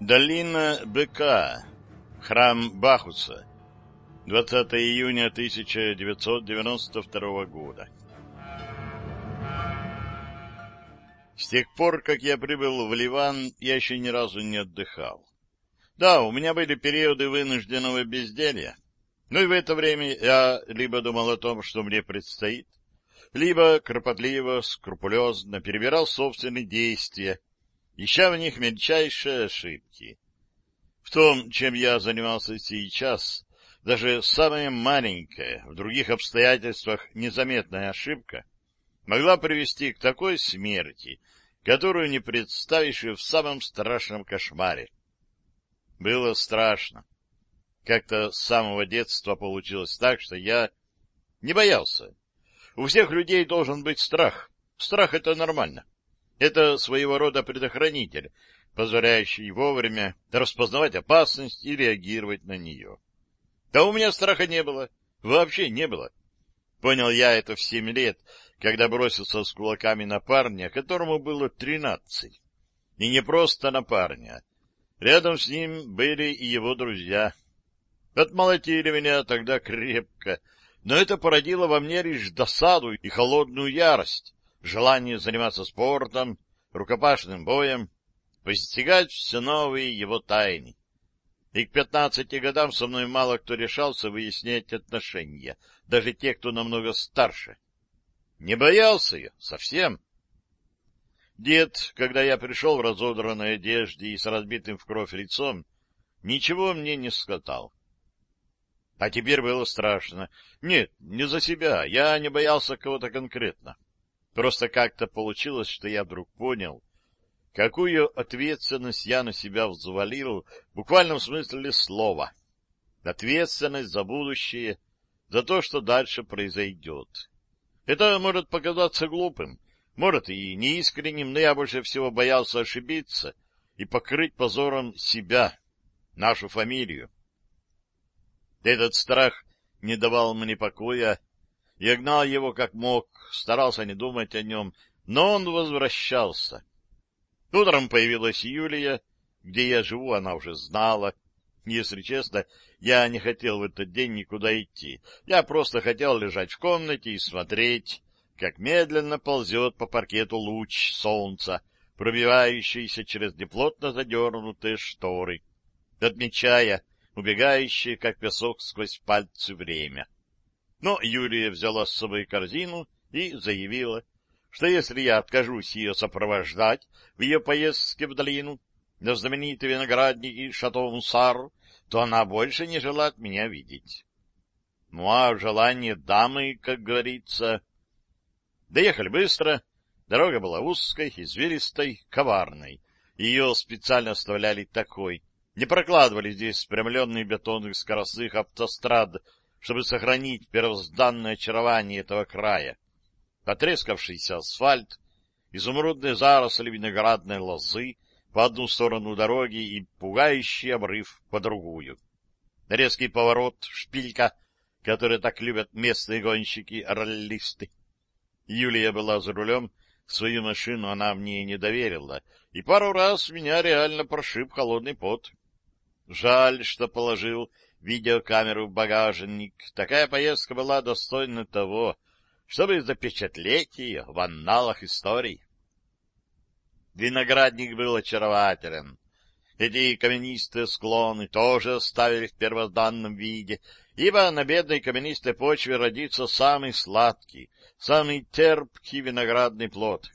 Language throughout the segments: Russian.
Долина Быка. Храм Бахуса. 20 июня 1992 года. С тех пор, как я прибыл в Ливан, я еще ни разу не отдыхал. Да, у меня были периоды вынужденного безделья. Ну и в это время я либо думал о том, что мне предстоит, либо кропотливо, скрупулезно перебирал собственные действия, ища в них мельчайшие ошибки. В том, чем я занимался сейчас, даже самая маленькая, в других обстоятельствах незаметная ошибка могла привести к такой смерти, которую не представишь и в самом страшном кошмаре. Было страшно. Как-то с самого детства получилось так, что я не боялся. У всех людей должен быть страх. Страх — это нормально. Это своего рода предохранитель, позволяющий вовремя распознавать опасность и реагировать на нее. Да у меня страха не было. Вообще не было. Понял я это в семь лет, когда бросился с кулаками на парня, которому было тринадцать. И не просто на парня. Рядом с ним были и его друзья. Отмолотили меня тогда крепко, но это породило во мне лишь досаду и холодную ярость желание заниматься спортом, рукопашным боем, постигать все новые его тайны. И к пятнадцати годам со мной мало кто решался выяснять отношения, даже те, кто намного старше. Не боялся я совсем. Дед, когда я пришел в разодранной одежде и с разбитым в кровь лицом, ничего мне не сказал. А теперь было страшно. Нет, не за себя, я не боялся кого-то конкретно. Просто как-то получилось, что я вдруг понял, какую ответственность я на себя взвалил в буквальном смысле слова. Ответственность за будущее, за то, что дальше произойдет. Это может показаться глупым, может и неискренним, но я больше всего боялся ошибиться и покрыть позором себя, нашу фамилию. Этот страх не давал мне покоя, я гнал его как мог, старался не думать о нем, но он возвращался. Утром появилась Юлия, где я живу, она уже знала. Если честно, я не хотел в этот день никуда идти. Я просто хотел лежать в комнате и смотреть, как медленно ползет по паркету луч солнца, пробивающийся через неплотно задернутые шторы, отмечая убегающее, как песок сквозь пальцы, время. Но Юлия взяла с собой корзину и заявила, что если я откажусь ее сопровождать в ее поездке в долину на знаменитые виноградники Шато-Мусар, то она больше не желает меня видеть. Ну, а желание дамы, как говорится... Доехали быстро, дорога была узкой, извилистой, коварной. Ее специально оставляли такой. Не прокладывали здесь спрямленные бетонных скоростных автострад чтобы сохранить первозданное очарование этого края. Потрескавшийся асфальт, изумрудные заросли виноградной лозы по одну сторону дороги и пугающий обрыв по другую. Резкий поворот, шпилька, который так любят местные гонщики-роллисты. Юлия была за рулем, свою машину она мне не доверила, и пару раз меня реально прошиб холодный пот. Жаль, что положил видеокамеру в багажник. Такая поездка была достойна того, чтобы запечатлеть ее в анналах историй. Виноградник был очарователен. Эти каменистые склоны тоже оставили в первозданном виде, ибо на бедной каменистой почве родится самый сладкий, самый терпкий виноградный плод.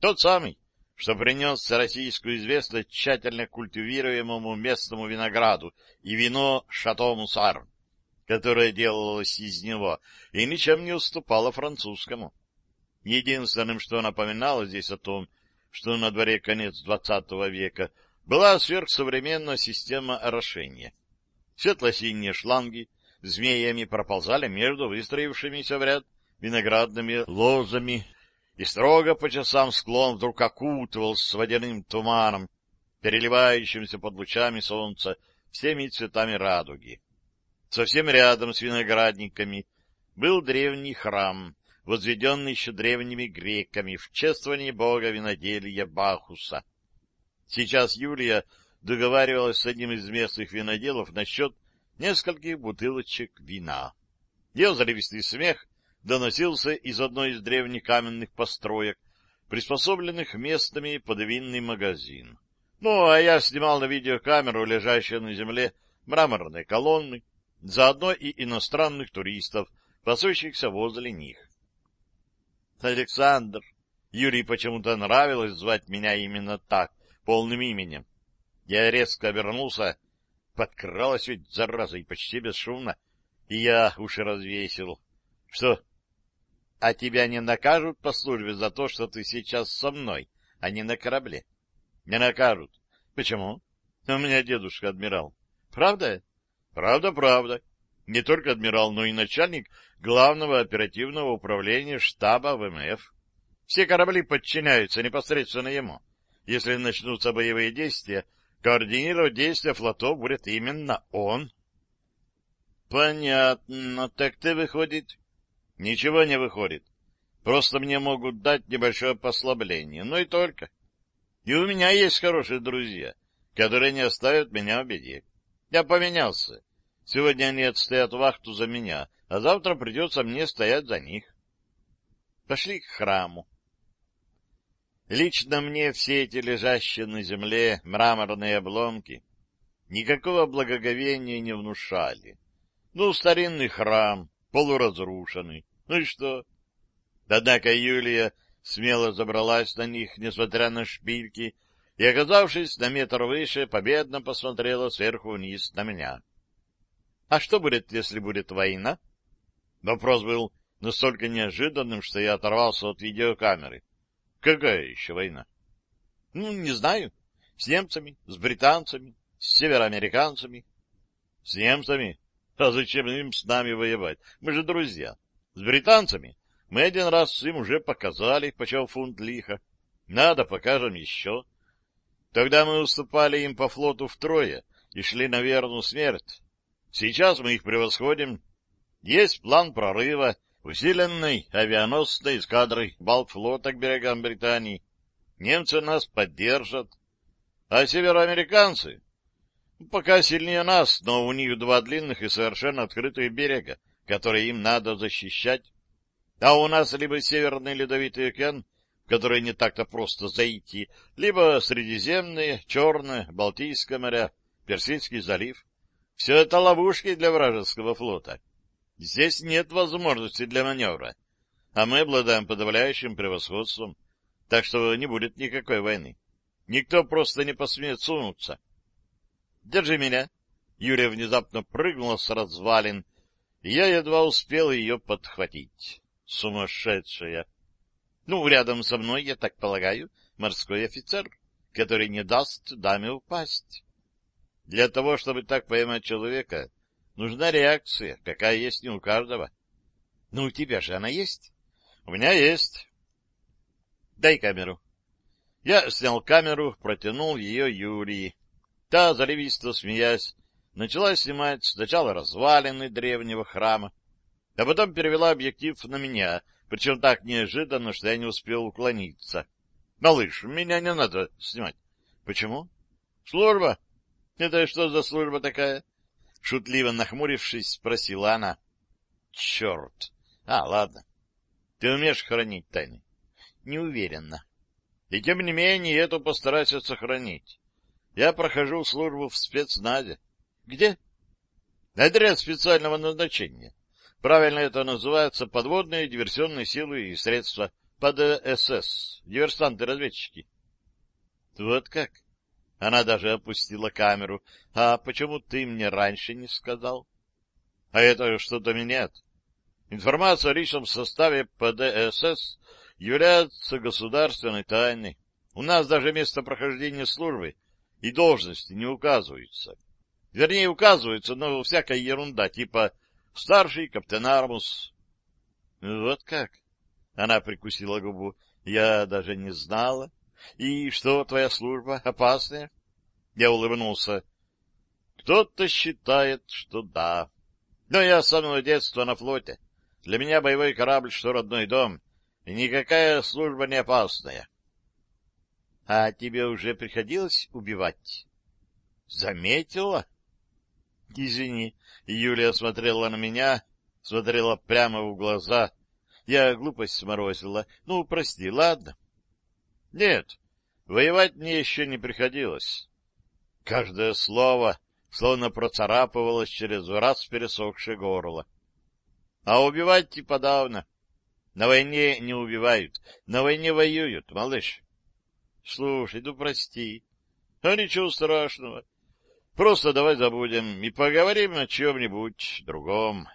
Тот самый, что принес российскую известность тщательно культивируемому местному винограду и вино «Шато Мусар», которое делалось из него, и ничем не уступало французскому. Единственным, что напоминало здесь о том, что на дворе конец XX века, была сверхсовременная система орошения. Светло-синие шланги змеями проползали между выстроившимися в ряд виноградными лозами и строго по часам склон вдруг окутывался водяным туманом, переливающимся под лучами солнца всеми цветами радуги. Совсем рядом с виноградниками был древний храм, возведенный еще древними греками в чествование бога виноделия Бахуса. Сейчас Юлия договаривалась с одним из местных виноделов насчет нескольких бутылочек вина. Ее заливистый смех доносился из одной из древних каменных построек, приспособленных местами под винный магазин. Ну, а я снимал на видеокамеру, лежащие на земле, мраморные колонны, заодно и иностранных туристов, пасущихся возле них. Александр. Юрий почему-то нравилось звать меня именно так, полным именем. Я резко обернулся, подкралась ведь, зараза, и почти бесшумно, и я уши развесил. Что? А тебя не накажут по службе за то, что ты сейчас со мной, а не на корабле? Не накажут. Почему? У меня дедушка адмирал. Правда? Правда, правда. Не только адмирал, но и начальник главного оперативного управления штаба ВМФ. Все корабли подчиняются непосредственно ему. Если начнутся боевые действия, координировать действия флотов будет именно он. Понятно. Так ты выходит? Ничего не выходит. Просто мне могут дать небольшое послабление, но и только. И у меня есть хорошие друзья, которые не оставят меня в беде. Я поменялся. Сегодня они отстоят вахту за меня, а завтра придется мне стоять за них. Пошли к храму. Лично мне все эти лежащие на земле мраморные обломки никакого благоговения не внушали. Ну, старинный храм, полуразрушенный. Ну и что? Однако Юлия смело забралась на них, несмотря на шпильки, и, оказавшись на метр выше, победно посмотрела сверху вниз на меня. — А что будет, если будет война? Вопрос был настолько неожиданным, что я оторвался от видеокамеры. — Какая еще война? — Ну, не знаю. С немцами, с британцами, с североамериканцами. — С немцами? А зачем им с нами воевать? Мы же друзья. С британцами мы один раз им уже показали, почем фунт лиха. Надо, покажем еще. Тогда мы уступали им по флоту втрое и шли на верную смерть. Сейчас мы их превосходим. Есть план прорыва усиленной авианосной эскадрой Балтфлота к берегам Британии. Немцы нас поддержат. А североамериканцы? Пока сильнее нас, но у них два длинных и совершенно открытых берега, которые им надо защищать. А у нас либо Северный Ледовитый океан, в который не так-то просто зайти, либо Средиземные, Черное, Балтийское моря, Персидский залив. Все это ловушки для вражеского флота. Здесь нет возможности для маневра, а мы обладаем подавляющим превосходством, так что не будет никакой войны. Никто просто не посмеет сунуться. Держи меня. Юрия внезапно прыгнула с развалин, и я едва успел ее подхватить. Сумасшедшая! Ну, рядом со мной, я так полагаю, морской офицер, который не даст даме упасть. Для того, чтобы так поймать человека, нужна реакция, какая есть не у каждого. Ну, у тебя же она есть? У меня есть. Дай камеру. Я снял камеру, протянул ее Юрии. Та, заливисто смеясь, начала снимать сначала развалины древнего храма, а потом перевела объектив на меня, причем так неожиданно, что я не успел уклониться. — Малыш, меня не надо снимать. — Почему? — Служба. — Это что за служба такая? — шутливо нахмурившись, спросила она. — Черт! А, ладно. Ты умеешь хранить тайны? — Не уверенно. И тем не менее эту постарайся сохранить. Я прохожу службу в спецназе. — Где? — Отряд специального назначения. Правильно это называется подводные диверсионные силы и средства. ПДСС. Диверсанты-разведчики. Вот как? Она даже опустила камеру. А почему ты мне раньше не сказал? А это что-то меняет. Информация о личном составе ПДСС является государственной тайной. У нас даже место прохождения службы и должности не указываются. Вернее, указываются, но всякая ерунда, типа Старший капитан Армус. — Вот как? — она прикусила губу. — Я даже не знала. И что, твоя служба опасная? Я улыбнулся. — Кто-то считает, что да. Но я с самого детства на флоте. Для меня боевой корабль, что родной дом, и никакая служба не опасная. — А тебе уже приходилось убивать? Заметила? Извини, Юлия смотрела на меня, смотрела прямо в глаза. Я глупость сморозила. Ну, прости, ладно? Нет, воевать мне еще не приходилось. Каждое слово словно процарапывалось через раз пересохшее горло. А убивать и подавно. На войне не убивают, на войне воюют, малыш. Слушай, ну прости. А ничего страшного. Просто давай забудем и поговорим о чем-нибудь другом.